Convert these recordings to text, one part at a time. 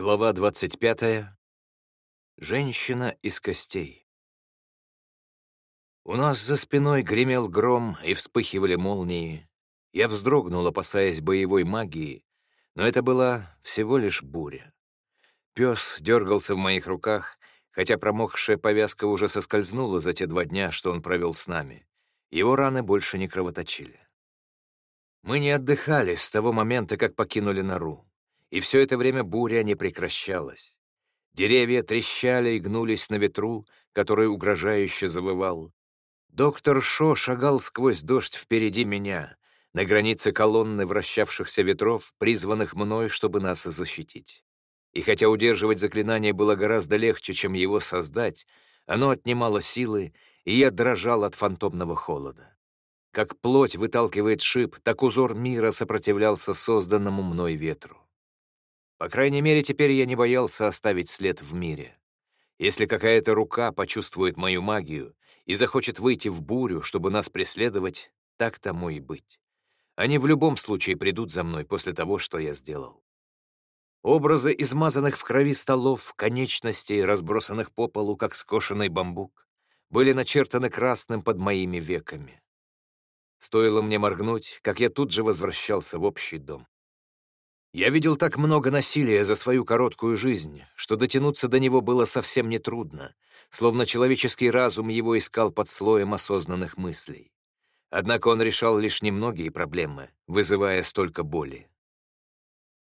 Глава 25. Женщина из костей. У нас за спиной гремел гром и вспыхивали молнии. Я вздрогнул, опасаясь боевой магии, но это была всего лишь буря. Пес дергался в моих руках, хотя промокшая повязка уже соскользнула за те два дня, что он провел с нами. Его раны больше не кровоточили. Мы не отдыхали с того момента, как покинули нору и все это время буря не прекращалась. Деревья трещали и гнулись на ветру, который угрожающе завывал. Доктор Шо шагал сквозь дождь впереди меня, на границе колонны вращавшихся ветров, призванных мной, чтобы нас защитить. И хотя удерживать заклинание было гораздо легче, чем его создать, оно отнимало силы, и я дрожал от фантомного холода. Как плоть выталкивает шип, так узор мира сопротивлялся созданному мной ветру. По крайней мере, теперь я не боялся оставить след в мире. Если какая-то рука почувствует мою магию и захочет выйти в бурю, чтобы нас преследовать, так тому и быть. Они в любом случае придут за мной после того, что я сделал. Образы измазанных в крови столов, конечностей, разбросанных по полу, как скошенный бамбук, были начертаны красным под моими веками. Стоило мне моргнуть, как я тут же возвращался в общий дом. Я видел так много насилия за свою короткую жизнь, что дотянуться до него было совсем нетрудно, словно человеческий разум его искал под слоем осознанных мыслей. Однако он решал лишь немногие проблемы, вызывая столько боли.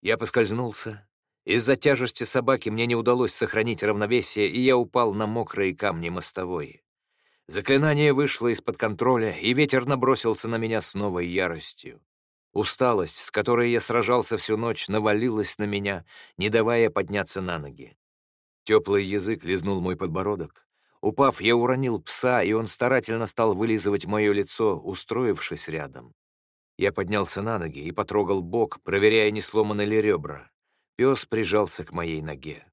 Я поскользнулся. Из-за тяжести собаки мне не удалось сохранить равновесие, и я упал на мокрые камни мостовой. Заклинание вышло из-под контроля, и ветер набросился на меня с новой яростью. Усталость, с которой я сражался всю ночь, навалилась на меня, не давая подняться на ноги. Теплый язык лизнул мой подбородок. Упав, я уронил пса, и он старательно стал вылизывать мое лицо, устроившись рядом. Я поднялся на ноги и потрогал бок, проверяя, не сломаны ли ребра. Пес прижался к моей ноге.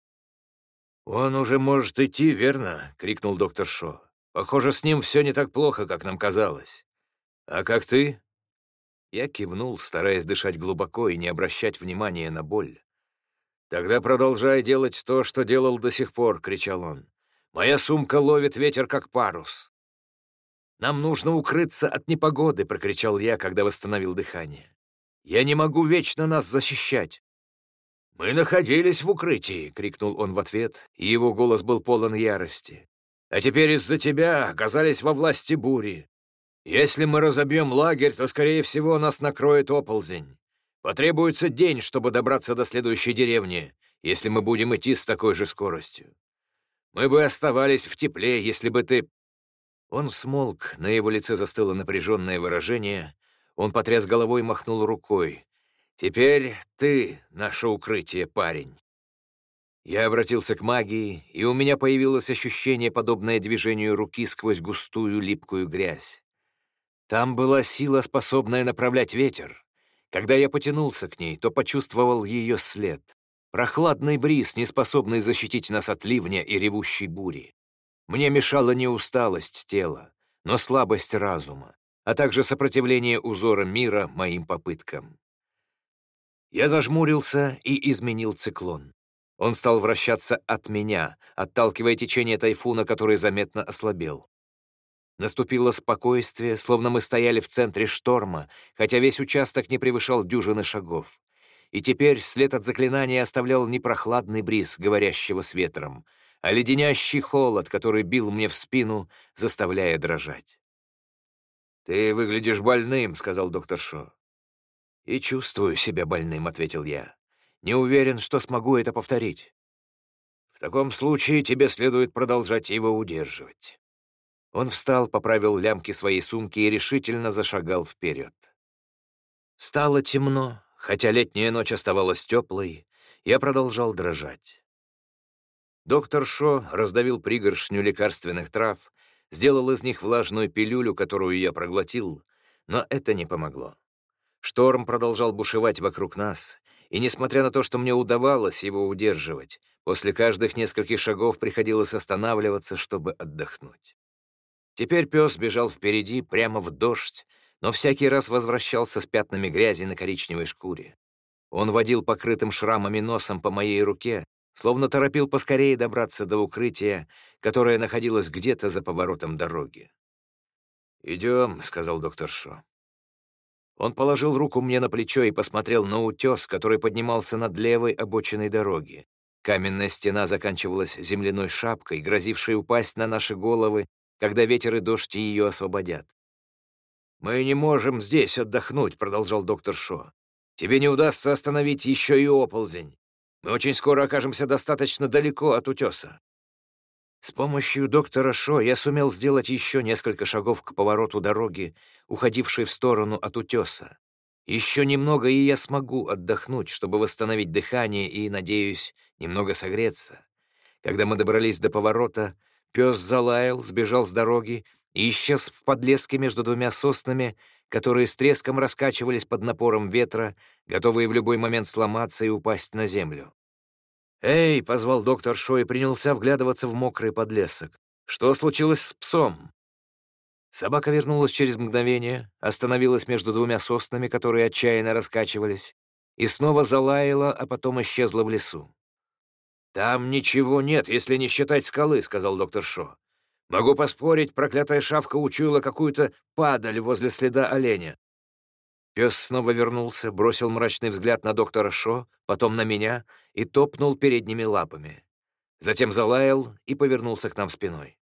«Он уже может идти, верно?» — крикнул доктор Шо. «Похоже, с ним все не так плохо, как нам казалось. А как ты?» Я кивнул, стараясь дышать глубоко и не обращать внимания на боль. «Тогда продолжай делать то, что делал до сих пор», — кричал он. «Моя сумка ловит ветер, как парус». «Нам нужно укрыться от непогоды», — прокричал я, когда восстановил дыхание. «Я не могу вечно нас защищать». «Мы находились в укрытии», — крикнул он в ответ, и его голос был полон ярости. «А теперь из-за тебя оказались во власти бури. Если мы разобьем лагерь, то, скорее всего, нас накроет оползень. Потребуется день, чтобы добраться до следующей деревни, если мы будем идти с такой же скоростью. Мы бы оставались в тепле, если бы ты...» Он смолк, на его лице застыло напряженное выражение. Он потряс головой и махнул рукой. «Теперь ты — наше укрытие, парень». Я обратился к магии, и у меня появилось ощущение, подобное движению руки сквозь густую липкую грязь. Там была сила, способная направлять ветер. Когда я потянулся к ней, то почувствовал ее след. Прохладный бриз, не способный защитить нас от ливня и ревущей бури. Мне мешала не усталость тела, но слабость разума, а также сопротивление узора мира моим попыткам. Я зажмурился и изменил циклон. Он стал вращаться от меня, отталкивая течение тайфуна, который заметно ослабел. Наступило спокойствие, словно мы стояли в центре шторма, хотя весь участок не превышал дюжины шагов. И теперь след от заклинания оставлял не прохладный бриз, говорящего с ветром, а леденящий холод, который бил мне в спину, заставляя дрожать. «Ты выглядишь больным», — сказал доктор Шо. «И чувствую себя больным», — ответил я. «Не уверен, что смогу это повторить». «В таком случае тебе следует продолжать его удерживать». Он встал, поправил лямки своей сумки и решительно зашагал вперед. Стало темно, хотя летняя ночь оставалась теплой, я продолжал дрожать. Доктор Шо раздавил пригоршню лекарственных трав, сделал из них влажную пилюлю, которую я проглотил, но это не помогло. Шторм продолжал бушевать вокруг нас, и, несмотря на то, что мне удавалось его удерживать, после каждых нескольких шагов приходилось останавливаться, чтобы отдохнуть. Теперь пес бежал впереди, прямо в дождь, но всякий раз возвращался с пятнами грязи на коричневой шкуре. Он водил покрытым шрамами носом по моей руке, словно торопил поскорее добраться до укрытия, которое находилось где-то за поворотом дороги. «Идем», — сказал доктор Шо. Он положил руку мне на плечо и посмотрел на утес, который поднимался над левой обочиной дороги. Каменная стена заканчивалась земляной шапкой, грозившей упасть на наши головы, когда ветер и дождь ее освободят. «Мы не можем здесь отдохнуть», — продолжал доктор Шо. «Тебе не удастся остановить еще и оползень. Мы очень скоро окажемся достаточно далеко от утеса. С помощью доктора Шо я сумел сделать еще несколько шагов к повороту дороги, уходившей в сторону от утеса. Еще немного, и я смогу отдохнуть, чтобы восстановить дыхание и, надеюсь, немного согреться. Когда мы добрались до поворота, пес залаял, сбежал с дороги и исчез в подлеске между двумя соснами, которые с треском раскачивались под напором ветра, готовые в любой момент сломаться и упасть на землю. «Эй!» — позвал доктор Шо и принялся вглядываться в мокрый подлесок. «Что случилось с псом?» Собака вернулась через мгновение, остановилась между двумя соснами, которые отчаянно раскачивались, и снова залаяла, а потом исчезла в лесу. «Там ничего нет, если не считать скалы», — сказал доктор Шо. «Могу поспорить, проклятая шавка учуяла какую-то падаль возле следа оленя. Пес снова вернулся, бросил мрачный взгляд на доктора Шо, потом на меня и топнул передними лапами. Затем залаял и повернулся к нам спиной.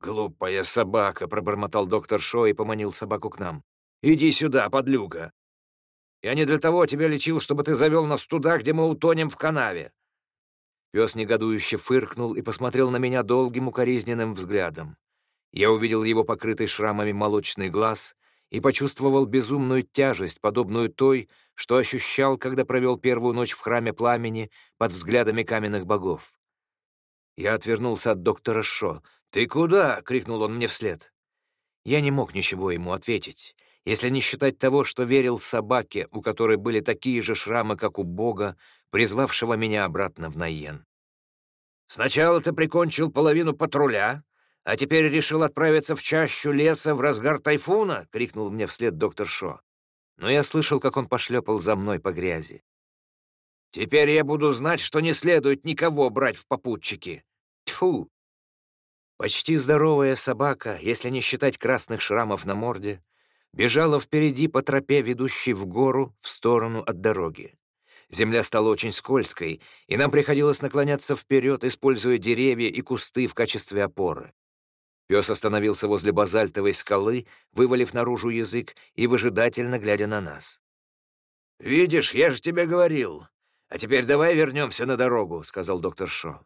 «Глупая собака!» — пробормотал доктор Шо и поманил собаку к нам. «Иди сюда, подлюга! Я не для того тебя лечил, чтобы ты завел нас туда, где мы утонем в канаве!» Пес негодующе фыркнул и посмотрел на меня долгим укоризненным взглядом. Я увидел его покрытый шрамами молочный глаз и почувствовал безумную тяжесть, подобную той, что ощущал, когда провел первую ночь в храме пламени под взглядами каменных богов. Я отвернулся от доктора Шо. «Ты куда?» — крикнул он мне вслед. Я не мог ничего ему ответить, если не считать того, что верил собаке, у которой были такие же шрамы, как у бога, призвавшего меня обратно в Найен. «Сначала ты прикончил половину патруля, «А теперь решил отправиться в чащу леса в разгар тайфуна?» — крикнул мне вслед доктор Шо. Но я слышал, как он пошлепал за мной по грязи. «Теперь я буду знать, что не следует никого брать в попутчики. Тьфу!» Почти здоровая собака, если не считать красных шрамов на морде, бежала впереди по тропе, ведущей в гору, в сторону от дороги. Земля стала очень скользкой, и нам приходилось наклоняться вперед, используя деревья и кусты в качестве опоры. Пес остановился возле базальтовой скалы, вывалив наружу язык и выжидательно глядя на нас. «Видишь, я же тебе говорил. А теперь давай вернемся на дорогу», — сказал доктор Шо.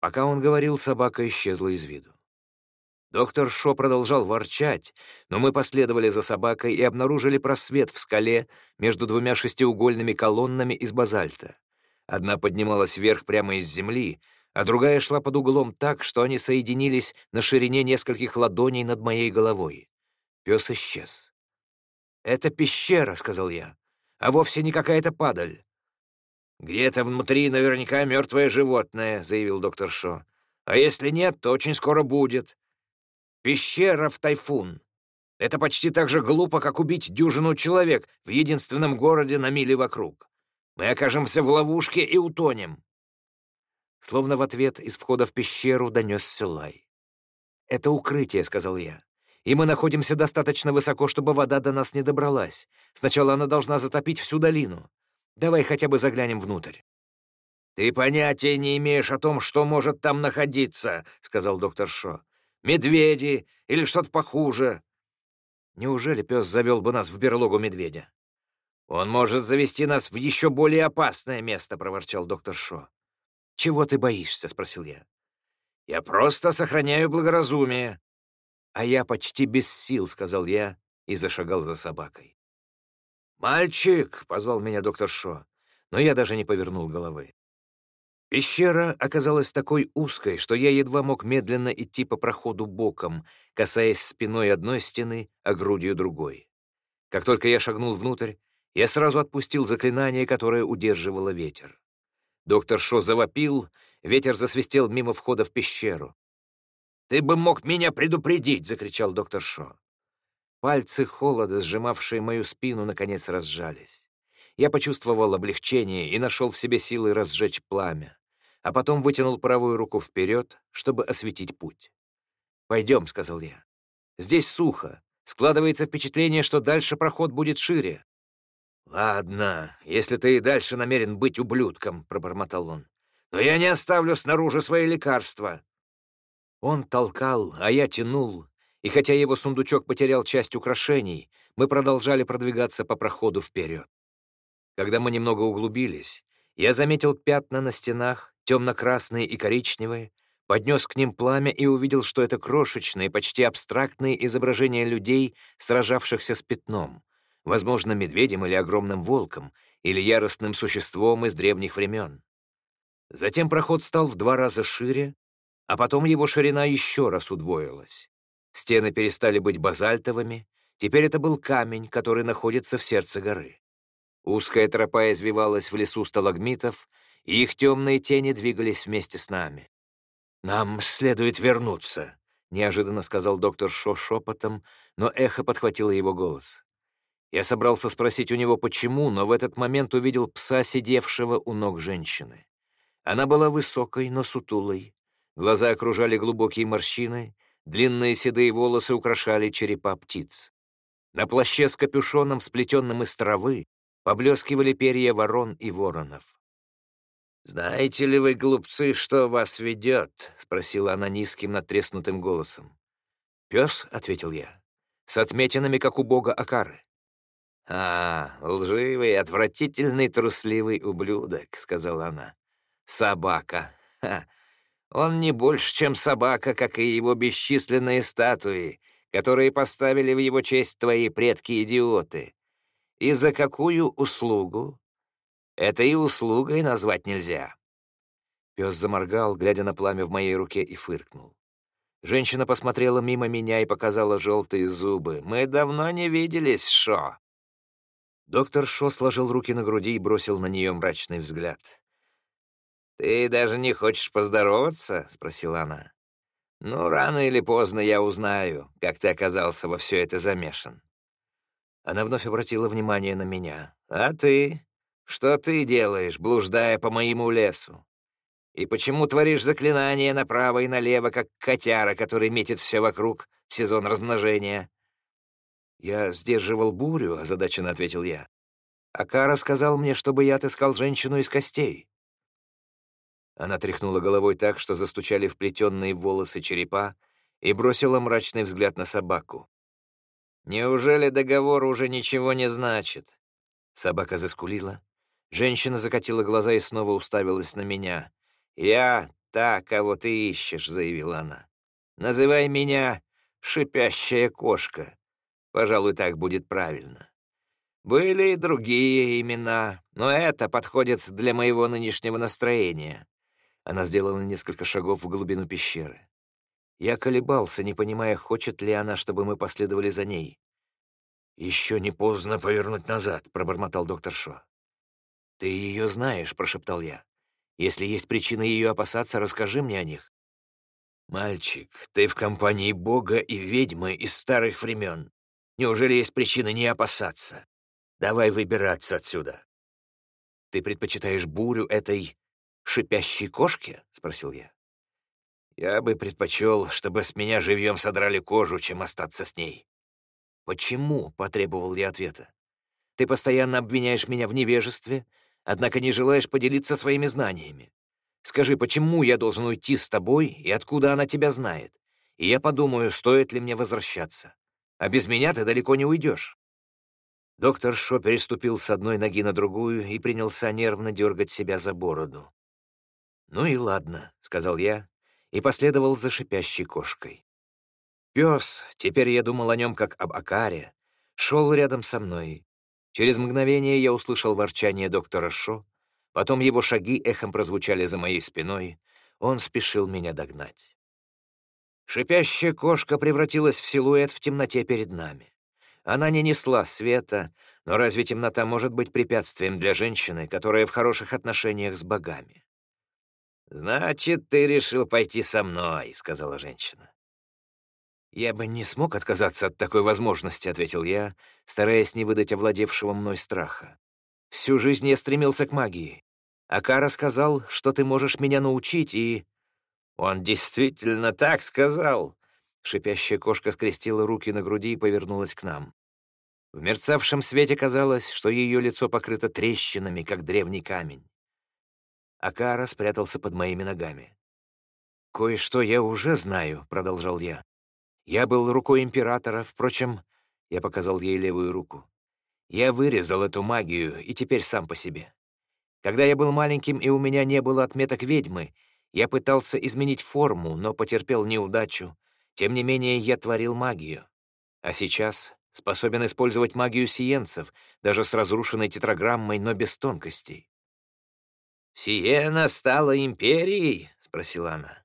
Пока он говорил, собака исчезла из виду. Доктор Шо продолжал ворчать, но мы последовали за собакой и обнаружили просвет в скале между двумя шестиугольными колоннами из базальта. Одна поднималась вверх прямо из земли, а другая шла под углом так, что они соединились на ширине нескольких ладоней над моей головой. Пес исчез. «Это пещера», — сказал я, — «а вовсе не какая-то падаль». «Где-то внутри наверняка мертвое животное», — заявил доктор Шо. «А если нет, то очень скоро будет. Пещера в тайфун. Это почти так же глупо, как убить дюжину человек в единственном городе на миле вокруг. Мы окажемся в ловушке и утонем. Словно в ответ из входа в пещеру донесся лай. «Это укрытие», — сказал я. «И мы находимся достаточно высоко, чтобы вода до нас не добралась. Сначала она должна затопить всю долину. Давай хотя бы заглянем внутрь». «Ты понятия не имеешь о том, что может там находиться», — сказал доктор Шо. «Медведи или что-то похуже». Неужели пес завел бы нас в берлогу медведя? «Он может завести нас в еще более опасное место», — проворчал доктор Шо. «Чего ты боишься?» — спросил я. «Я просто сохраняю благоразумие». «А я почти без сил», — сказал я и зашагал за собакой. «Мальчик!» — позвал меня доктор Шо, но я даже не повернул головы. Пещера оказалась такой узкой, что я едва мог медленно идти по проходу боком, касаясь спиной одной стены, а грудью другой. Как только я шагнул внутрь, я сразу отпустил заклинание, которое удерживало ветер. Доктор Шо завопил, ветер засвистел мимо входа в пещеру. «Ты бы мог меня предупредить!» — закричал доктор Шо. Пальцы холода, сжимавшие мою спину, наконец разжались. Я почувствовал облегчение и нашел в себе силы разжечь пламя. а потом вытянул правую руку вперед, чтобы осветить путь. «Пойдем», — сказал я. «Здесь сухо. Складывается впечатление, что дальше проход будет шире». «Ладно, если ты и дальше намерен быть ублюдком», — пробормотал он. «Но я не оставлю снаружи свои лекарства». Он толкал, а я тянул, и хотя его сундучок потерял часть украшений, мы продолжали продвигаться по проходу вперед. Когда мы немного углубились, я заметил пятна на стенах, темно-красные и коричневые, поднес к ним пламя и увидел, что это крошечные, почти абстрактные изображения людей, сражавшихся с пятном, возможно, медведем или огромным волком, или яростным существом из древних времен. Затем проход стал в два раза шире, а потом его ширина еще раз удвоилась. Стены перестали быть базальтовыми, теперь это был камень, который находится в сердце горы. Узкая тропа извивалась в лесу сталагмитов, и их темные тени двигались вместе с нами. «Нам следует вернуться», — неожиданно сказал доктор Шо шепотом, но эхо подхватило его голос. Я собрался спросить у него, почему, но в этот момент увидел пса, сидевшего у ног женщины. Она была высокой, но сутулой. Глаза окружали глубокие морщины, длинные седые волосы украшали черепа птиц. На плаще с капюшоном, сплетенным из травы, поблескивали перья ворон и воронов. «Знаете ли вы, глупцы, что вас ведет?» — спросила она низким надтреснутым голосом. «Пес», — ответил я, — «с отметинами, как у бога Акары». «А, лживый, отвратительный, трусливый ублюдок», — сказала она. «Собака. Ха. Он не больше, чем собака, как и его бесчисленные статуи, которые поставили в его честь твои предки-идиоты. И за какую услугу? Это и услугой назвать нельзя». Пес заморгал, глядя на пламя в моей руке, и фыркнул. Женщина посмотрела мимо меня и показала желтые зубы. «Мы давно не виделись, Шо!» Доктор Шо сложил руки на груди и бросил на нее мрачный взгляд. «Ты даже не хочешь поздороваться?» — спросила она. «Ну, рано или поздно я узнаю, как ты оказался во все это замешан». Она вновь обратила внимание на меня. «А ты? Что ты делаешь, блуждая по моему лесу? И почему творишь заклинания направо и налево, как котяра, который метит все вокруг в сезон размножения?» «Я сдерживал бурю», — озадаченно ответил я. «Акара сказал мне, чтобы я отыскал женщину из костей». Она тряхнула головой так, что застучали вплетенные волосы черепа, и бросила мрачный взгляд на собаку. «Неужели договор уже ничего не значит?» Собака заскулила, Женщина закатила глаза и снова уставилась на меня. «Я та, кого ты ищешь», — заявила она. «Называй меня шипящая кошка. Пожалуй, так будет правильно. Были и другие имена, но это подходит для моего нынешнего настроения». Она сделала несколько шагов в глубину пещеры. Я колебался, не понимая, хочет ли она, чтобы мы последовали за ней. «Еще не поздно повернуть назад», — пробормотал доктор Шо. «Ты ее знаешь», — прошептал я. «Если есть причины ее опасаться, расскажи мне о них». «Мальчик, ты в компании Бога и ведьмы из старых времен. Неужели есть причины не опасаться? Давай выбираться отсюда». «Ты предпочитаешь бурю этой шипящей кошки?» — спросил я. «Я бы предпочел, чтобы с меня живьем содрали кожу, чем остаться с ней». «Почему?» — потребовал я ответа. «Ты постоянно обвиняешь меня в невежестве, однако не желаешь поделиться своими знаниями. Скажи, почему я должен уйти с тобой и откуда она тебя знает? И я подумаю, стоит ли мне возвращаться. А без меня ты далеко не уйдешь». Доктор Шо переступил с одной ноги на другую и принялся нервно дергать себя за бороду. «Ну и ладно», — сказал я, и последовал за шипящей кошкой. Пес, теперь я думал о нем как об Акаре, шел рядом со мной, Через мгновение я услышал ворчание доктора Шо, потом его шаги эхом прозвучали за моей спиной, он спешил меня догнать. Шипящая кошка превратилась в силуэт в темноте перед нами. Она не несла света, но разве темнота может быть препятствием для женщины, которая в хороших отношениях с богами? «Значит, ты решил пойти со мной», — сказала женщина. «Я бы не смог отказаться от такой возможности», — ответил я, стараясь не выдать овладевшего мной страха. «Всю жизнь я стремился к магии. Акара сказал, что ты можешь меня научить, и...» «Он действительно так сказал!» Шипящая кошка скрестила руки на груди и повернулась к нам. В мерцавшем свете казалось, что ее лицо покрыто трещинами, как древний камень. Акара спрятался под моими ногами. «Кое-что я уже знаю», — продолжал я. «Я был рукой императора, впрочем...» Я показал ей левую руку. «Я вырезал эту магию, и теперь сам по себе. Когда я был маленьким, и у меня не было отметок ведьмы, я пытался изменить форму, но потерпел неудачу. Тем не менее, я творил магию. А сейчас способен использовать магию сиенцев, даже с разрушенной тетраграммой, но без тонкостей. «Сиена стала империей?» — спросила она.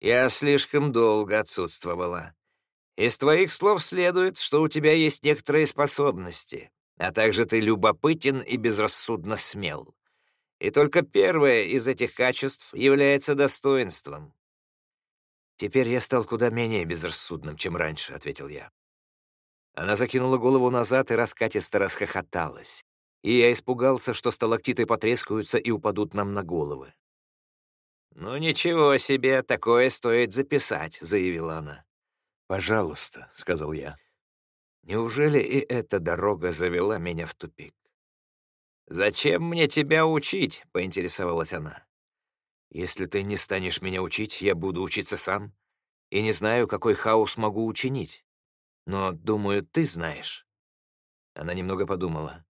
«Я слишком долго отсутствовала. Из твоих слов следует, что у тебя есть некоторые способности, а также ты любопытен и безрассудно смел. И только первое из этих качеств является достоинством». «Теперь я стал куда менее безрассудным, чем раньше», — ответил я. Она закинула голову назад и раскатисто расхохоталась и я испугался, что сталактиты потрескаются и упадут нам на головы. «Ну ничего себе, такое стоит записать», — заявила она. «Пожалуйста», — сказал я. Неужели и эта дорога завела меня в тупик? «Зачем мне тебя учить?» — поинтересовалась она. «Если ты не станешь меня учить, я буду учиться сам. И не знаю, какой хаос могу учинить. Но, думаю, ты знаешь». Она немного подумала.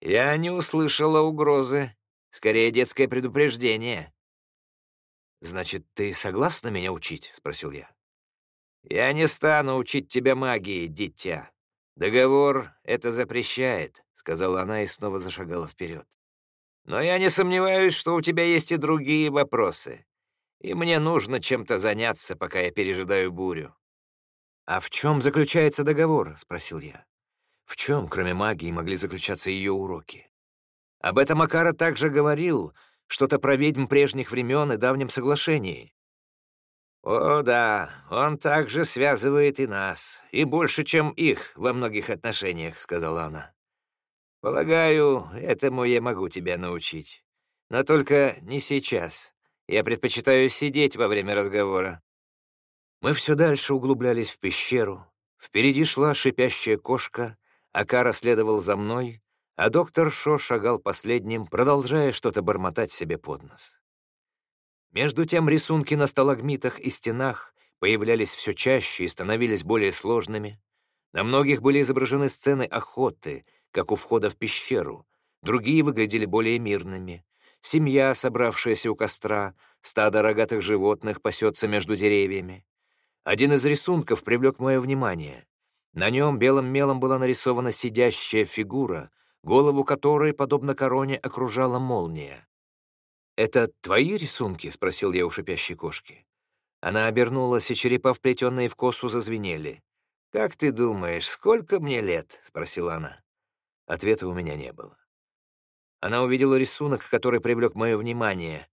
«Я не услышала угрозы. Скорее, детское предупреждение». «Значит, ты согласна меня учить?» — спросил я. «Я не стану учить тебя магии, дитя. Договор это запрещает», — сказала она и снова зашагала вперед. «Но я не сомневаюсь, что у тебя есть и другие вопросы, и мне нужно чем-то заняться, пока я пережидаю бурю». «А в чем заключается договор?» — спросил я. В чем, кроме магии, могли заключаться ее уроки? Об этом Макара также говорил, что-то про ведьм прежних времен и давнем соглашении. «О, да, он также связывает и нас, и больше, чем их во многих отношениях», — сказала она. «Полагаю, этому я могу тебя научить. Но только не сейчас. Я предпочитаю сидеть во время разговора». Мы все дальше углублялись в пещеру. Впереди шла шипящая кошка, Акара следовал за мной, а доктор Шо шагал последним, продолжая что-то бормотать себе под нос. Между тем рисунки на сталагмитах и стенах появлялись все чаще и становились более сложными. На многих были изображены сцены охоты, как у входа в пещеру, другие выглядели более мирными. Семья, собравшаяся у костра, стадо рогатых животных пасется между деревьями. Один из рисунков привлек мое внимание. На нем белым мелом была нарисована сидящая фигура, голову которой, подобно короне, окружала молния. «Это твои рисунки?» — спросил я у шипящей кошки. Она обернулась, и черепа, вплетенные в косу, зазвенели. «Как ты думаешь, сколько мне лет?» — спросила она. Ответа у меня не было. Она увидела рисунок, который привлек мое внимание.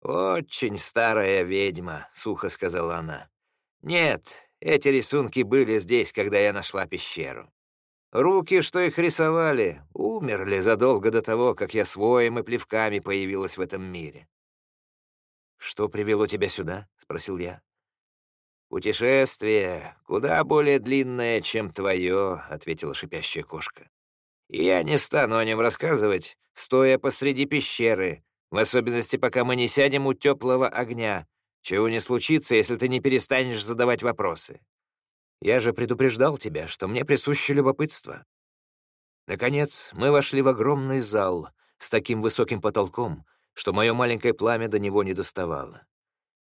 «Очень старая ведьма», — сухо сказала она. «Нет, эти рисунки были здесь, когда я нашла пещеру. Руки, что их рисовали, умерли задолго до того, как я своим и плевками появилась в этом мире. «Что привело тебя сюда?» — спросил я. «Путешествие куда более длинное, чем твое», — ответила шипящая кошка. «Я не стану о нем рассказывать, стоя посреди пещеры, в особенности, пока мы не сядем у теплого огня, чего не случится, если ты не перестанешь задавать вопросы. Я же предупреждал тебя, что мне присуще любопытство. Наконец, мы вошли в огромный зал с таким высоким потолком, что мое маленькое пламя до него не доставало.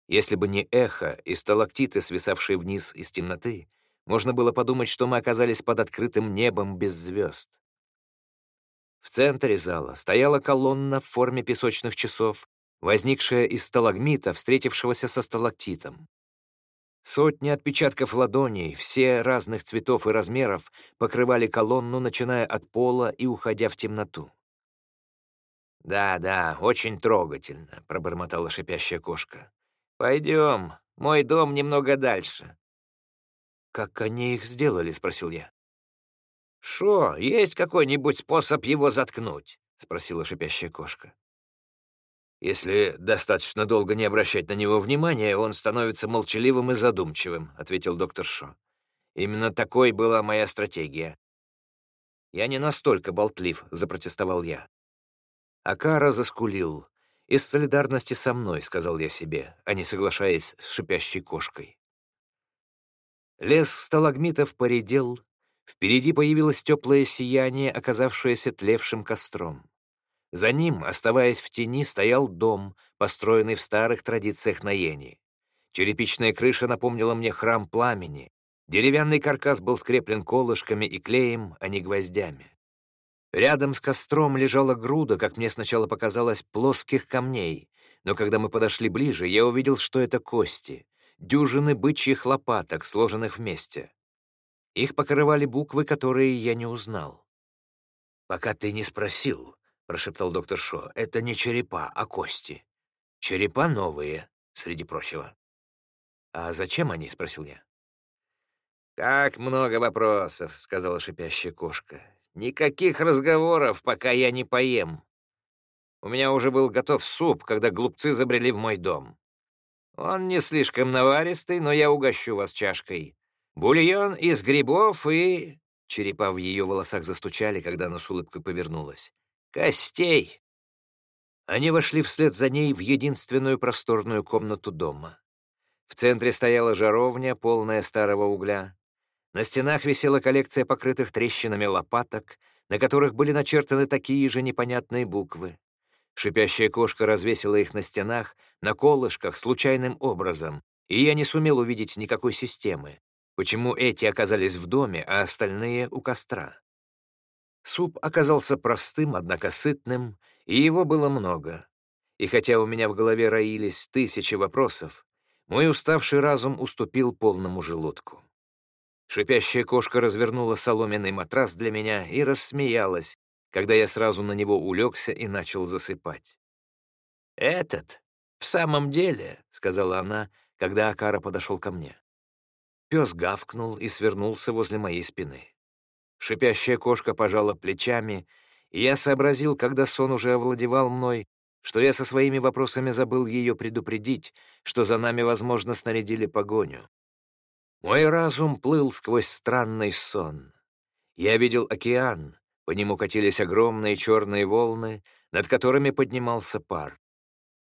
Если бы не эхо и сталактиты, свисавшие вниз из темноты, можно было подумать, что мы оказались под открытым небом без звезд. В центре зала стояла колонна в форме песочных часов возникшая из сталагмита, встретившегося со сталактитом. Сотни отпечатков ладоней, все разных цветов и размеров, покрывали колонну, начиная от пола и уходя в темноту. «Да, да, очень трогательно», — пробормотала шипящая кошка. «Пойдем, мой дом немного дальше». «Как они их сделали?» — спросил я. «Шо, есть какой-нибудь способ его заткнуть?» — спросила шипящая кошка. «Если достаточно долго не обращать на него внимания, он становится молчаливым и задумчивым», — ответил доктор Шо. «Именно такой была моя стратегия». «Я не настолько болтлив», — запротестовал я. Акара заскулил. «Из солидарности со мной», — сказал я себе, а не соглашаясь с шипящей кошкой. Лес сталагмитов поредел, впереди появилось теплое сияние, оказавшееся тлевшим костром. За ним, оставаясь в тени, стоял дом, построенный в старых традициях Наени. Черепичная крыша напомнила мне храм пламени. Деревянный каркас был скреплен колышками и клеем, а не гвоздями. Рядом с костром лежала груда, как мне сначала показалось, плоских камней, но когда мы подошли ближе, я увидел, что это кости, дюжины бычьих лопаток, сложенных вместе. Их покрывали буквы, которые я не узнал. «Пока ты не спросил», — прошептал доктор Шо, — «это не черепа, а кости. Черепа новые, среди прочего». «А зачем они?» — спросил я. «Как много вопросов», — сказала шипящая кошка. Никаких разговоров, пока я не поем. У меня уже был готов суп, когда глупцы забрели в мой дом. Он не слишком наваристый, но я угощу вас чашкой. Бульон из грибов и...» Черепа в ее волосах застучали, когда она с улыбкой повернулась. «Костей!» Они вошли вслед за ней в единственную просторную комнату дома. В центре стояла жаровня, полная старого угля. На стенах висела коллекция покрытых трещинами лопаток, на которых были начертаны такие же непонятные буквы. Шипящая кошка развесила их на стенах, на колышках, случайным образом, и я не сумел увидеть никакой системы. Почему эти оказались в доме, а остальные — у костра? Суп оказался простым, однако сытным, и его было много. И хотя у меня в голове роились тысячи вопросов, мой уставший разум уступил полному желудку. Шипящая кошка развернула соломенный матрас для меня и рассмеялась, когда я сразу на него улегся и начал засыпать. «Этот? В самом деле?» — сказала она, когда Акара подошел ко мне. Пес гавкнул и свернулся возле моей спины. Шипящая кошка пожала плечами, и я сообразил, когда сон уже овладевал мной, что я со своими вопросами забыл ее предупредить, что за нами, возможно, снарядили погоню. Мой разум плыл сквозь странный сон. Я видел океан, по нему катились огромные черные волны, над которыми поднимался пар.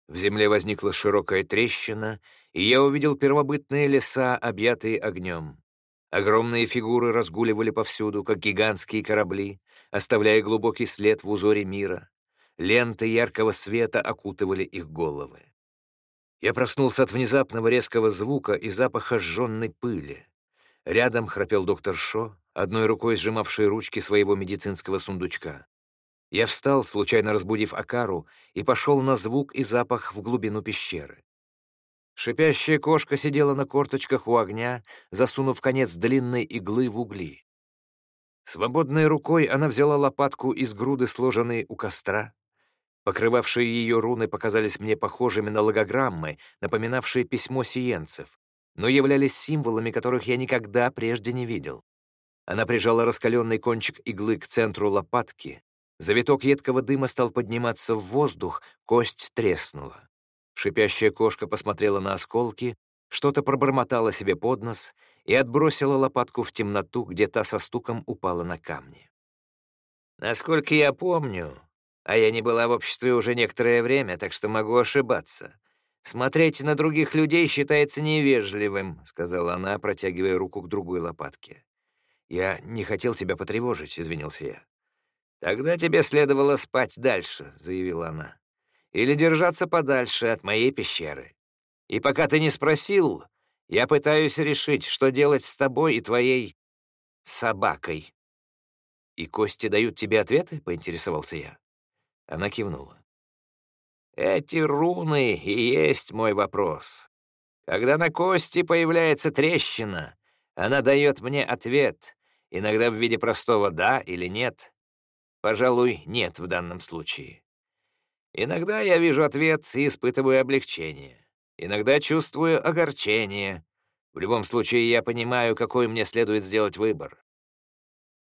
В земле возникла широкая трещина, и я увидел первобытные леса, объятые огнем. Огромные фигуры разгуливали повсюду, как гигантские корабли, оставляя глубокий след в узоре мира. Ленты яркого света окутывали их головы. Я проснулся от внезапного резкого звука и запаха сжженной пыли. Рядом храпел доктор Шо, одной рукой сжимавший ручки своего медицинского сундучка. Я встал, случайно разбудив Акару, и пошел на звук и запах в глубину пещеры. Шипящая кошка сидела на корточках у огня, засунув конец длинной иглы в угли. Свободной рукой она взяла лопатку из груды, сложенной у костра, Покрывавшие ее руны показались мне похожими на логограммы, напоминавшие письмо сиенцев, но являлись символами, которых я никогда прежде не видел. Она прижала раскаленный кончик иглы к центру лопатки. Завиток едкого дыма стал подниматься в воздух, кость треснула. Шипящая кошка посмотрела на осколки, что-то пробормотала себе под нос и отбросила лопатку в темноту, где та со стуком упала на камни. «Насколько я помню, а я не была в обществе уже некоторое время, так что могу ошибаться. Смотреть на других людей считается невежливым», — сказала она, протягивая руку к другой лопатке. «Я не хотел тебя потревожить», — извинился я. «Тогда тебе следовало спать дальше», — заявила она. «Или держаться подальше от моей пещеры. И пока ты не спросил, я пытаюсь решить, что делать с тобой и твоей собакой». «И кости дают тебе ответы?» — поинтересовался я. Она кивнула. «Эти руны и есть мой вопрос. Когда на кости появляется трещина, она дает мне ответ, иногда в виде простого «да» или «нет». Пожалуй, «нет» в данном случае. Иногда я вижу ответ и испытываю облегчение. Иногда чувствую огорчение. В любом случае, я понимаю, какой мне следует сделать выбор.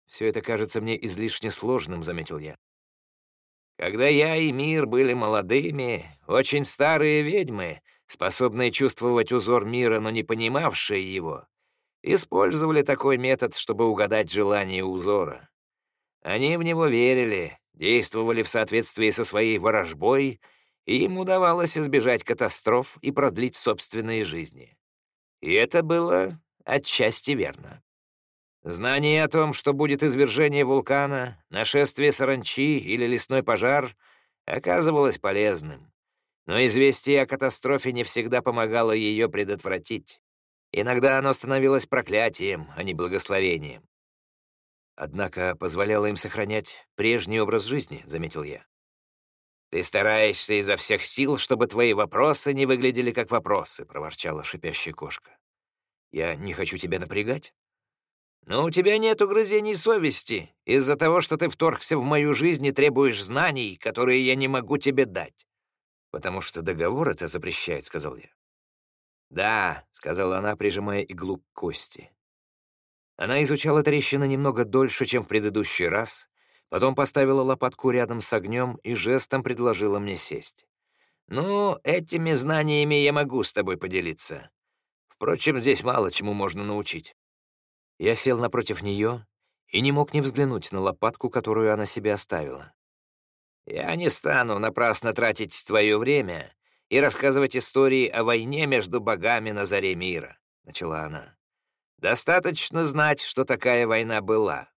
«Все это кажется мне излишне сложным», — заметил я. Когда я и мир были молодыми, очень старые ведьмы, способные чувствовать узор мира, но не понимавшие его, использовали такой метод, чтобы угадать желание узора. Они в него верили, действовали в соответствии со своей ворожбой, и им удавалось избежать катастроф и продлить собственные жизни. И это было отчасти верно. Знание о том, что будет извержение вулкана, нашествие саранчи или лесной пожар, оказывалось полезным. Но известие о катастрофе не всегда помогало ее предотвратить. Иногда оно становилось проклятием, а не благословением. Однако позволяло им сохранять прежний образ жизни, — заметил я. «Ты стараешься изо всех сил, чтобы твои вопросы не выглядели как вопросы», — проворчала шипящая кошка. «Я не хочу тебя напрягать, но у тебя нет угрызений совести из-за того, что ты вторгся в мою жизнь и требуешь знаний, которые я не могу тебе дать. Потому что договор это запрещает, — сказал я. «Да», — сказала она, прижимая иглу к кости. Она изучала трещины немного дольше, чем в предыдущий раз, потом поставила лопатку рядом с огнем и жестом предложила мне сесть. «Ну, этими знаниями я могу с тобой поделиться. Впрочем, здесь мало чему можно научить. Я сел напротив нее и не мог не взглянуть на лопатку, которую она себе оставила. «Я не стану напрасно тратить твое время и рассказывать истории о войне между богами на заре мира», — начала она. «Достаточно знать, что такая война была.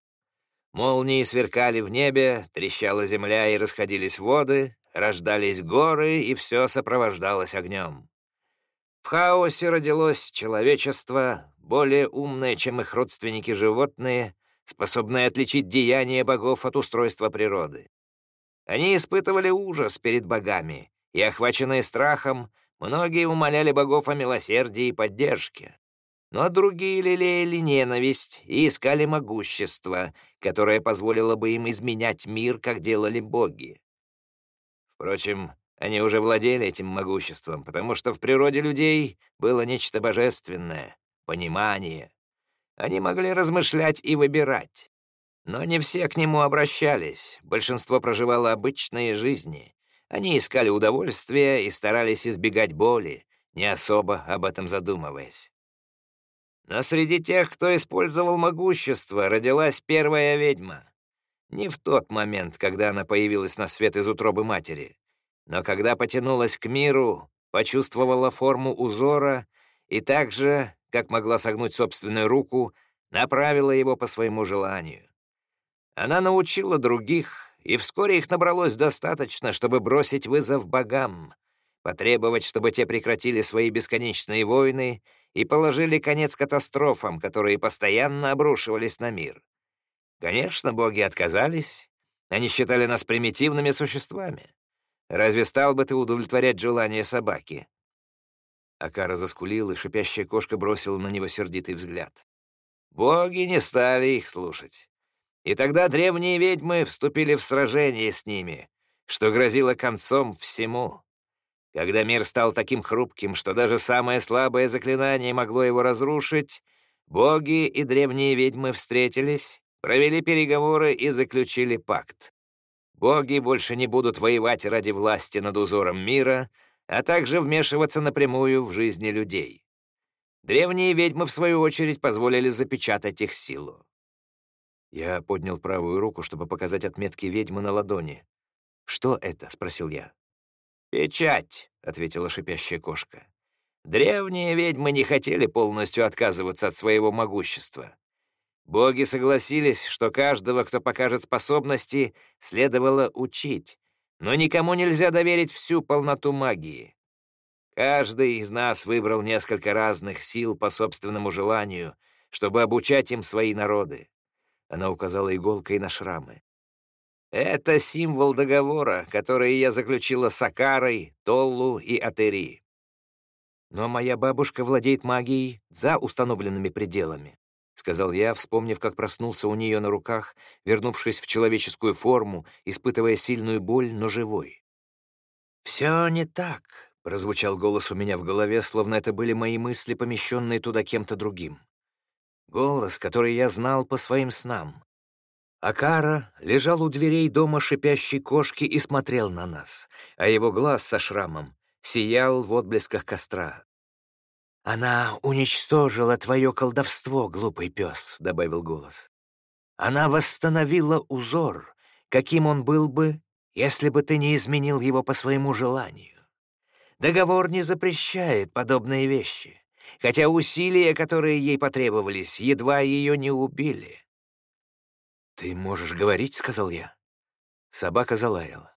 Молнии сверкали в небе, трещала земля и расходились воды, рождались горы, и все сопровождалось огнем. В хаосе родилось человечество, более умное, чем их родственники животные, способное отличить деяния богов от устройства природы. Они испытывали ужас перед богами, и, охваченные страхом, многие умоляли богов о милосердии и поддержке. Но другие лелеяли ненависть и искали могущество, которое позволило бы им изменять мир, как делали боги. Впрочем, они уже владели этим могуществом, потому что в природе людей было нечто божественное — понимание. Они могли размышлять и выбирать. Но не все к нему обращались, большинство проживало обычные жизни. Они искали удовольствия и старались избегать боли, не особо об этом задумываясь. Но среди тех, кто использовал могущество, родилась первая ведьма. Не в тот момент, когда она появилась на свет из утробы матери но когда потянулась к миру, почувствовала форму узора и так же, как могла согнуть собственную руку, направила его по своему желанию. Она научила других, и вскоре их набралось достаточно, чтобы бросить вызов богам, потребовать, чтобы те прекратили свои бесконечные войны и положили конец катастрофам, которые постоянно обрушивались на мир. Конечно, боги отказались, они считали нас примитивными существами. Разве стал бы ты удовлетворять желание собаки?» Акара заскулил, и шипящая кошка бросила на него сердитый взгляд. Боги не стали их слушать. И тогда древние ведьмы вступили в сражение с ними, что грозило концом всему. Когда мир стал таким хрупким, что даже самое слабое заклинание могло его разрушить, боги и древние ведьмы встретились, провели переговоры и заключили пакт. Боги больше не будут воевать ради власти над узором мира, а также вмешиваться напрямую в жизни людей. Древние ведьмы, в свою очередь, позволили запечатать их силу. Я поднял правую руку, чтобы показать отметки ведьмы на ладони. «Что это?» — спросил я. «Печать», — ответила шипящая кошка. «Древние ведьмы не хотели полностью отказываться от своего могущества. Боги согласились, что каждого, кто покажет способности, следовало учить, но никому нельзя доверить всю полноту магии. Каждый из нас выбрал несколько разных сил по собственному желанию, чтобы обучать им свои народы. Она указала иголкой на шрамы. Это символ договора, который я заключила с Акарой, Толлу и Атери. Но моя бабушка владеет магией за установленными пределами. — сказал я, вспомнив, как проснулся у нее на руках, вернувшись в человеческую форму, испытывая сильную боль, но живой. «Все не так», — прозвучал голос у меня в голове, словно это были мои мысли, помещенные туда кем-то другим. Голос, который я знал по своим снам. Акара лежал у дверей дома шипящей кошки и смотрел на нас, а его глаз со шрамом сиял в отблесках костра. «Она уничтожила твое колдовство, глупый пес», — добавил голос. «Она восстановила узор, каким он был бы, если бы ты не изменил его по своему желанию. Договор не запрещает подобные вещи, хотя усилия, которые ей потребовались, едва ее не убили. «Ты можешь говорить», — сказал я. Собака залаяла.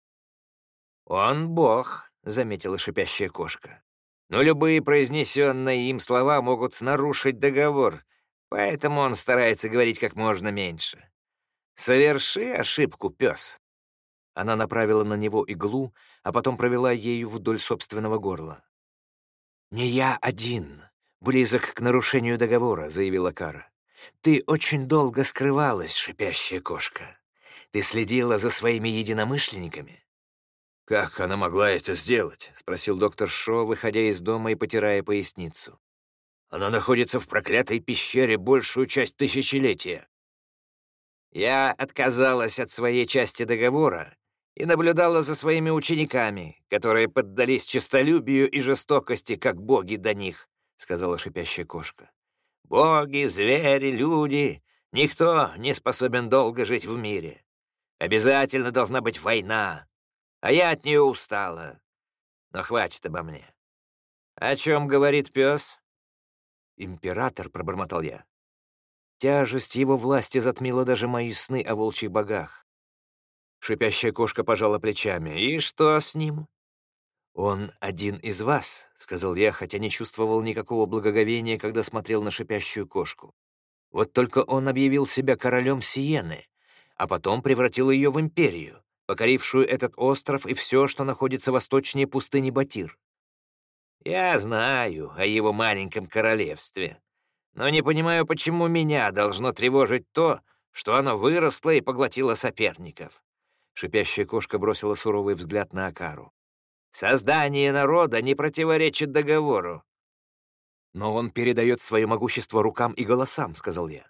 «Он бог», — заметила шипящая кошка. «Но любые произнесенные им слова могут нарушить договор, поэтому он старается говорить как можно меньше. Соверши ошибку, пес». Она направила на него иглу, а потом провела ею вдоль собственного горла. «Не я один, близок к нарушению договора», — заявила Кара. Ты очень долго скрывалась, шипящая кошка. Ты следила за своими единомышленниками?» «Как она могла это сделать?» — спросил доктор Шо, выходя из дома и потирая поясницу. «Она находится в проклятой пещере большую часть тысячелетия». Я отказалась от своей части договора и наблюдала за своими учениками, которые поддались честолюбию и жестокости, как боги до них, — сказала шипящая кошка. Боги, звери, люди — никто не способен долго жить в мире. Обязательно должна быть война, а я от нее устала. Но хватит обо мне. О чем говорит пес? Император, — пробормотал я. Тяжесть его власти затмила даже мои сны о волчьих богах. Шипящая кошка пожала плечами. «И что с ним?» «Он один из вас», — сказал я, хотя не чувствовал никакого благоговения, когда смотрел на шипящую кошку. «Вот только он объявил себя королем Сиены, а потом превратил ее в империю, покорившую этот остров и все, что находится восточнее пустыни Батир». «Я знаю о его маленьком королевстве, но не понимаю, почему меня должно тревожить то, что оно выросло и поглотило соперников». Шипящая кошка бросила суровый взгляд на Акару. Создание народа не противоречит договору. Но он передает свое могущество рукам и голосам, сказал я.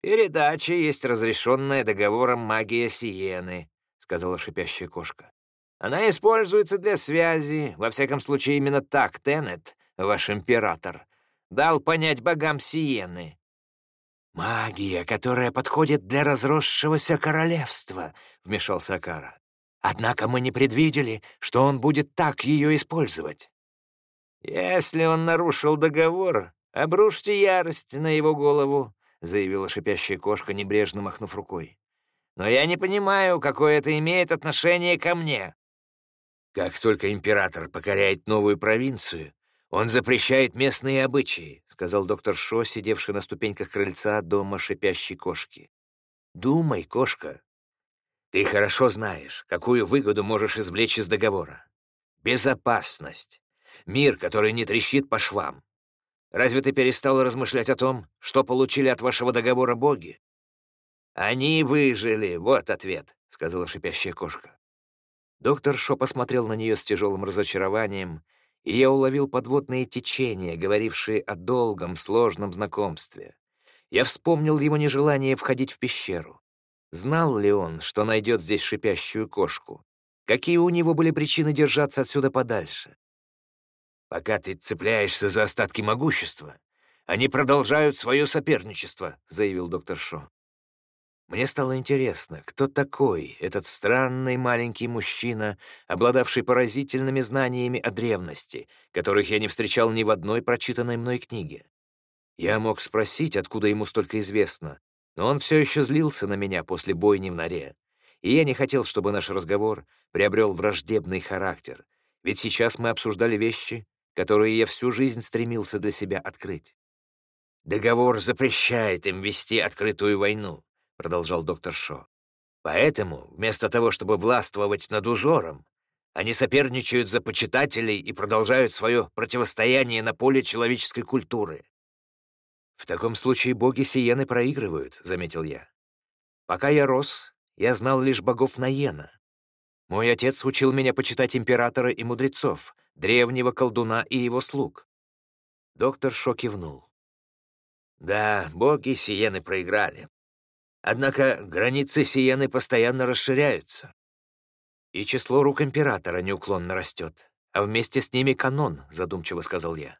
Передача есть разрешенная договором магия Сиены, сказала шипящая кошка. Она используется для связи, во всяком случае именно так Теннет, ваш император, дал понять богам Сиены. «Магия, которая подходит для разросшегося королевства», — вмешался Акара. Однако мы не предвидели, что он будет так ее использовать. «Если он нарушил договор, обрушьте ярость на его голову», — заявила шипящая кошка, небрежно махнув рукой. «Но я не понимаю, какое это имеет отношение ко мне». «Как только император покоряет новую провинцию, он запрещает местные обычаи», — сказал доктор Шо, сидевший на ступеньках крыльца дома шипящей кошки. «Думай, кошка, ты хорошо знаешь, какую выгоду можешь извлечь из договора. Безопасность. Мир, который не трещит по швам. Разве ты перестал размышлять о том, что получили от вашего договора боги? «Они выжили, вот ответ», — сказала шипящая кошка. Доктор Шо посмотрел на нее с тяжелым разочарованием, и я уловил подводные течения, говорившие о долгом, сложном знакомстве. Я вспомнил его нежелание входить в пещеру. Знал ли он, что найдет здесь шипящую кошку? Какие у него были причины держаться отсюда подальше? «Пока ты цепляешься за остатки могущества, они продолжают свое соперничество», — заявил доктор Шо. Мне стало интересно, кто такой этот странный маленький мужчина, обладавший поразительными знаниями о древности, которых я не встречал ни в одной прочитанной мной книге. Я мог спросить, откуда ему столько известно, но он все еще злился на меня после бойни в норе, и я не хотел, чтобы наш разговор приобрел враждебный характер, ведь сейчас мы обсуждали вещи, которые я всю жизнь стремился для себя открыть. «Договор запрещает им вести открытую войну», — продолжал доктор Шо. «Поэтому, вместо того, чтобы властвовать над узором, они соперничают за почитателей и продолжают свое противостояние на поле человеческой культуры. «В таком случае боги Сиены проигрывают», — заметил я. «Пока я рос, я знал лишь богов Наена. Мой отец учил меня почитать императора и мудрецов, древнего колдуна и его слуг». Доктор Шо кивнул. «Да, боги Сиены проиграли. Однако границы Сиены постоянно расширяются. И число рук императора неуклонно растет, а вместе с ними канон, задумчиво сказал я.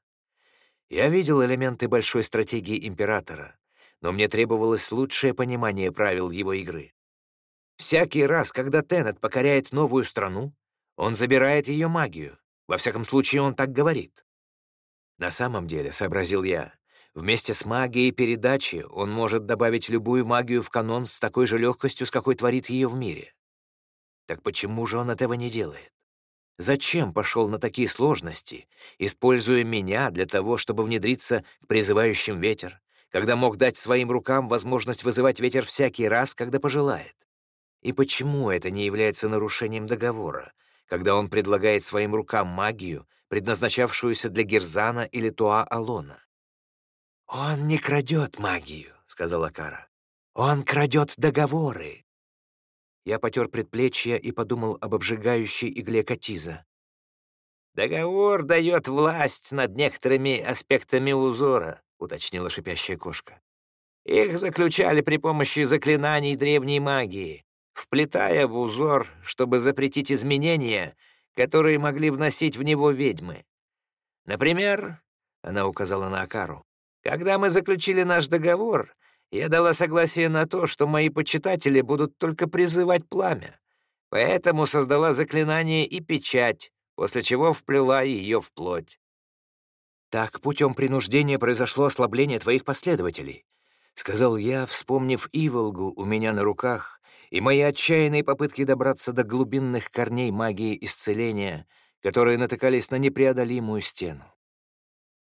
Я видел элементы большой стратегии императора, но мне требовалось лучшее понимание правил его игры. Всякий раз, когда Теннет покоряет новую страну, он забирает ее магию. Во всяком случае, он так говорит. На самом деле, сообразил я, вместе с магией передачи он может добавить любую магию в канон с такой же легкостью, с какой творит ее в мире. Так почему же он этого не делает? Зачем пошел на такие сложности, используя меня для того, чтобы внедриться к призывающим ветер, когда мог дать своим рукам возможность вызывать ветер всякий раз, когда пожелает? И почему это не является нарушением договора, когда он предлагает своим рукам магию, предназначавшуюся для Герзана или Туа-Алона. «Он не крадет магию», — сказала Кара. «Он крадет договоры». Я потер предплечье и подумал об обжигающей игле Катиза. «Договор дает власть над некоторыми аспектами узора», — уточнила шипящая кошка. «Их заключали при помощи заклинаний древней магии, вплетая в узор, чтобы запретить изменения, которые могли вносить в него ведьмы. Например, она указала на Акару, когда мы заключили наш договор, я дала согласие на то, что мои почитатели будут только призывать пламя, поэтому создала заклинание и печать, после чего вплела ее в плоть. «Так путем принуждения произошло ослабление твоих последователей», — сказал я, вспомнив Иволгу у меня на руках, и мои отчаянные попытки добраться до глубинных корней магии исцеления, которые натыкались на непреодолимую стену.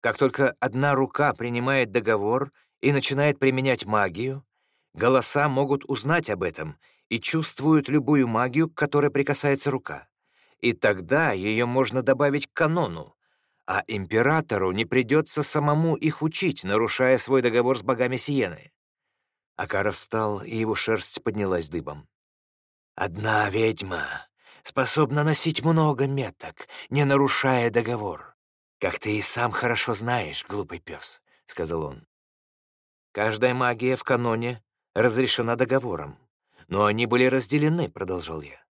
Как только одна рука принимает договор и начинает применять магию, голоса могут узнать об этом и чувствуют любую магию, к которой прикасается рука. И тогда ее можно добавить к канону, а императору не придется самому их учить, нарушая свой договор с богами Сиены. Акара встал, и его шерсть поднялась дыбом. «Одна ведьма способна носить много меток, не нарушая договор. Как ты и сам хорошо знаешь, глупый пес», — сказал он. «Каждая магия в каноне разрешена договором, но они были разделены», — продолжал я.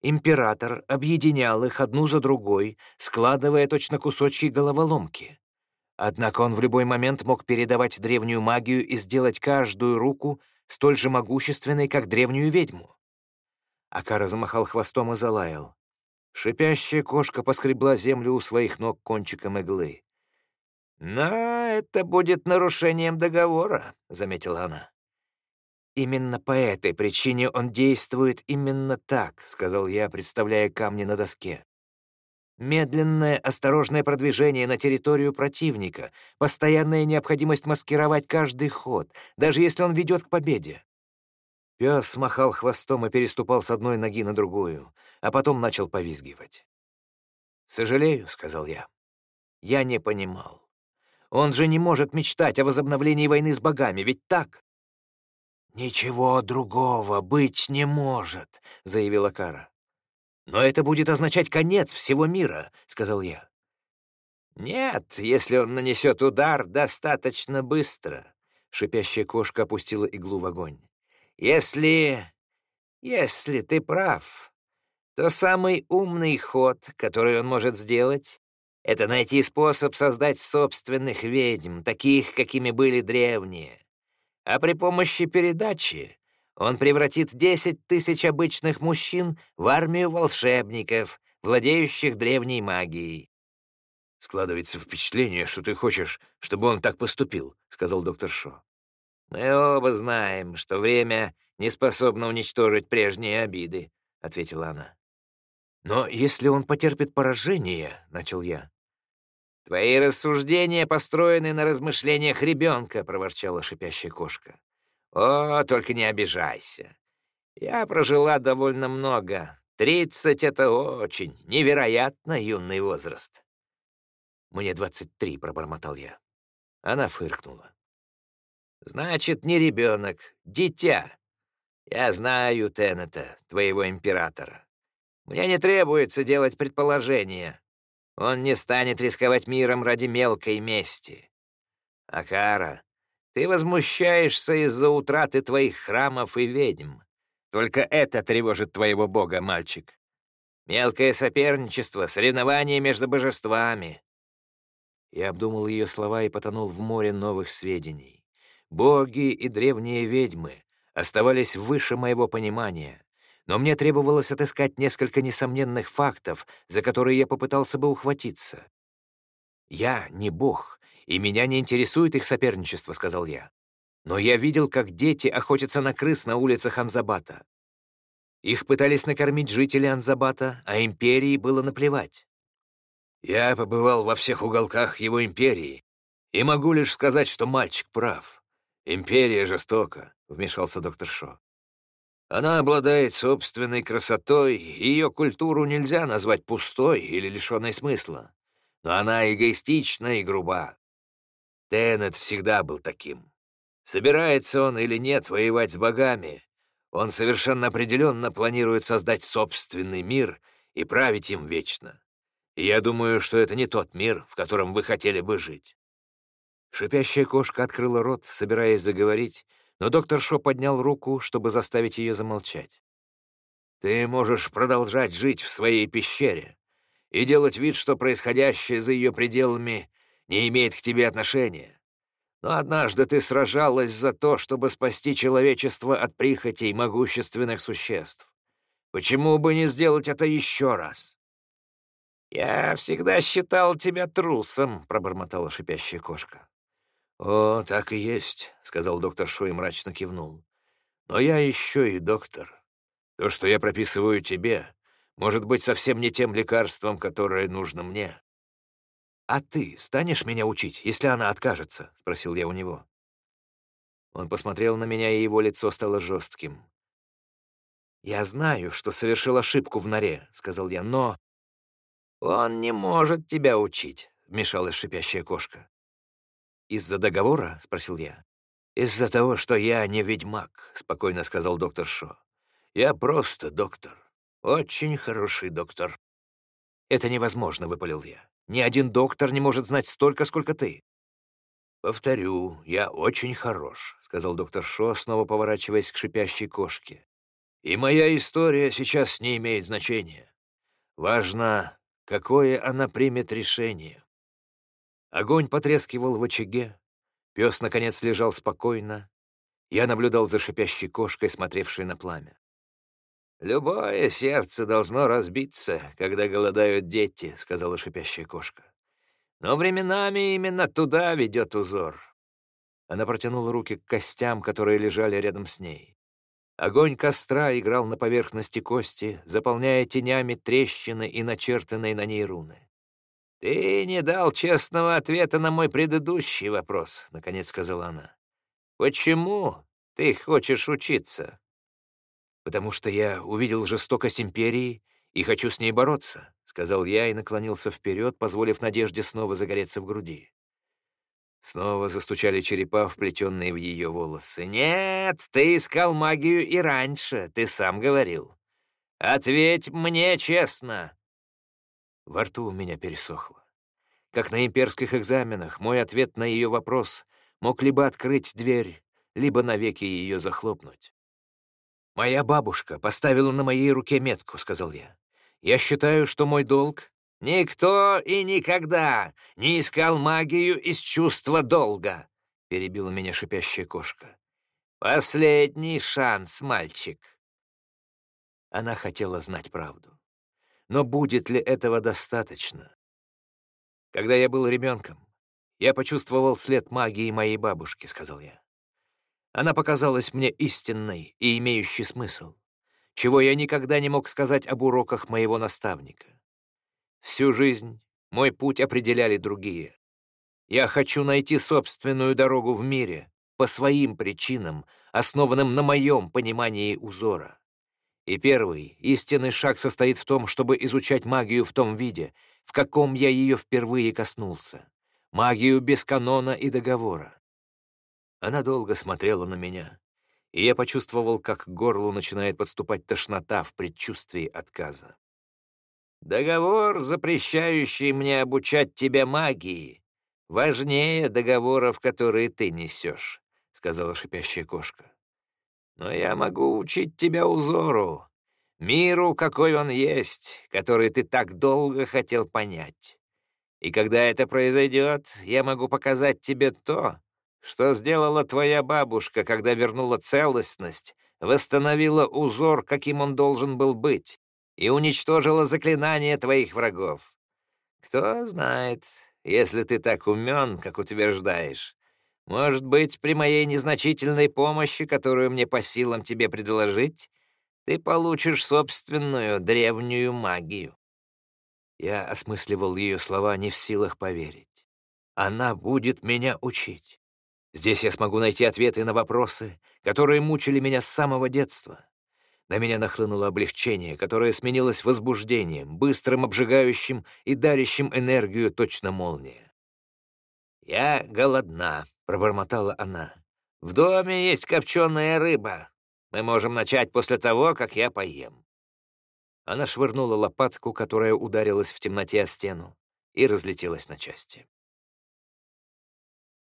Император объединял их одну за другой, складывая точно кусочки головоломки. Однако он в любой момент мог передавать древнюю магию и сделать каждую руку столь же могущественной, как древнюю ведьму. Акара замахал хвостом и залаял. Шипящая кошка поскребла землю у своих ног кончиком иглы. «Но это будет нарушением договора», — заметила она. «Именно по этой причине он действует именно так», — сказал я, представляя камни на доске. Медленное, осторожное продвижение на территорию противника, постоянная необходимость маскировать каждый ход, даже если он ведет к победе. Пес махал хвостом и переступал с одной ноги на другую, а потом начал повизгивать. «Сожалею», — сказал я. Я не понимал. Он же не может мечтать о возобновлении войны с богами, ведь так? «Ничего другого быть не может», — заявила Кара. «Но это будет означать конец всего мира», — сказал я. «Нет, если он нанесет удар достаточно быстро», — шипящая кошка опустила иглу в огонь. «Если... если ты прав, то самый умный ход, который он может сделать, это найти способ создать собственных ведьм, таких, какими были древние. А при помощи передачи он превратит десять тысяч обычных мужчин в армию волшебников, владеющих древней магией. «Складывается впечатление, что ты хочешь, чтобы он так поступил», — сказал доктор Шо. «Мы оба знаем, что время не способно уничтожить прежние обиды», — ответила она. «Но если он потерпит поражение», — начал я. «Твои рассуждения построены на размышлениях ребенка», — проворчала шипящая кошка. «О, только не обижайся. Я прожила довольно много. Тридцать — это очень, невероятно юный возраст». «Мне двадцать три», — пробормотал я. Она фыркнула. «Значит, не ребенок, дитя. Я знаю Теннета, твоего императора. Мне не требуется делать предположения. Он не станет рисковать миром ради мелкой мести. Акара, Ты возмущаешься из-за утраты твоих храмов и ведьм. Только это тревожит твоего бога, мальчик. Мелкое соперничество, соревнование между божествами. Я обдумал ее слова и потонул в море новых сведений. Боги и древние ведьмы оставались выше моего понимания, но мне требовалось отыскать несколько несомненных фактов, за которые я попытался бы ухватиться. «Я не бог, и меня не интересует их соперничество», — сказал я. «Но я видел, как дети охотятся на крыс на улицах Анзабата. Их пытались накормить жители Анзабата, а империи было наплевать. Я побывал во всех уголках его империи и могу лишь сказать, что мальчик прав. Империя жестока», — вмешался доктор Шо. Она обладает собственной красотой, ее культуру нельзя назвать пустой или лишенной смысла. Но она эгоистична и груба. Теннет всегда был таким. Собирается он или нет воевать с богами, он совершенно определенно планирует создать собственный мир и править им вечно. И я думаю, что это не тот мир, в котором вы хотели бы жить. Шипящая кошка открыла рот, собираясь заговорить, но доктор Шо поднял руку, чтобы заставить ее замолчать. «Ты можешь продолжать жить в своей пещере и делать вид, что происходящее за ее пределами не имеет к тебе отношения. Но однажды ты сражалась за то, чтобы спасти человечество от прихотей могущественных существ. Почему бы не сделать это еще раз?» «Я всегда считал тебя трусом», — пробормотала шипящая кошка. «О, так и есть», — сказал доктор Шо и мрачно кивнул. «Но я еще и доктор. То, что я прописываю тебе, может быть совсем не тем лекарством, которое нужно мне». «А ты станешь меня учить, если она откажется?» — спросил я у него. Он посмотрел на меня, и его лицо стало жестким. «Я знаю, что совершил ошибку в норе», — сказал я, — «но...» «Он не может тебя учить», — вмешалась шипящая кошка. «Из-за договора?» — спросил я. «Из-за того, что я не ведьмак», — спокойно сказал доктор Шо. «Я просто доктор. Очень хороший доктор». «Это невозможно», — выпалил я. «Ни один доктор не может знать столько, сколько ты». «Повторю, я очень хорош», — сказал доктор Шо, снова поворачиваясь к шипящей кошке. «И моя история сейчас не имеет значения. Важно, какое она примет решение. Огонь потрескивал в очаге. Пес, наконец, лежал спокойно. Я наблюдал за шипящей кошкой, смотревшей на пламя. «Любое сердце должно разбиться, когда голодают дети», — сказала шипящая кошка. «Но временами именно туда ведет узор». Она протянула руки к костям, которые лежали рядом с ней. Огонь костра играл на поверхности кости, заполняя тенями трещины и начертанные на ней руны. «Ты не дал честного ответа на мой предыдущий вопрос», — наконец сказала она. «Почему ты хочешь учиться?» «Потому что я увидел жестокость империи и хочу с ней бороться», — сказал я и наклонился вперед, позволив надежде снова загореться в груди. Снова застучали черепа, вплетенные в ее волосы. «Нет, ты искал магию и раньше, ты сам говорил. Ответь мне честно, во рту у меня пересохло. Как на имперских экзаменах, мой ответ на ее вопрос мог либо открыть дверь, либо навеки ее захлопнуть. «Моя бабушка поставила на моей руке метку», — сказал я. «Я считаю, что мой долг...» «Никто и никогда не искал магию из чувства долга», — перебила меня шипящая кошка. «Последний шанс, мальчик». Она хотела знать правду. Но будет ли этого достаточно? Когда я был ребенком, я почувствовал след магии моей бабушки, — сказал я. Она показалась мне истинной и имеющей смысл, чего я никогда не мог сказать об уроках моего наставника. Всю жизнь мой путь определяли другие. Я хочу найти собственную дорогу в мире по своим причинам, основанным на моем понимании узора. И первый, истинный шаг состоит в том, чтобы изучать магию в том виде, в каком я ее впервые коснулся. Магию без канона и договора. Она долго смотрела на меня, и я почувствовал, как к горлу начинает подступать тошнота в предчувствии отказа. «Договор, запрещающий мне обучать тебя магии, важнее договоров, которые ты несешь», — сказала шипящая кошка. «Но я могу учить тебя узору, миру, какой он есть, который ты так долго хотел понять. И когда это произойдет, я могу показать тебе то, что сделала твоя бабушка, когда вернула целостность, восстановила узор, каким он должен был быть, и уничтожила заклинание твоих врагов. Кто знает, если ты так умен, как утверждаешь, может быть, при моей незначительной помощи, которую мне по силам тебе предложить, ты получишь собственную древнюю магию. Я осмысливал ее слова не в силах поверить. Она будет меня учить. Здесь я смогу найти ответы на вопросы, которые мучили меня с самого детства. На меня нахлынуло облегчение, которое сменилось возбуждением, быстрым, обжигающим и дарящим энергию точно молния. «Я голодна», — пробормотала она. «В доме есть копченая рыба. Мы можем начать после того, как я поем». Она швырнула лопатку, которая ударилась в темноте о стену, и разлетелась на части.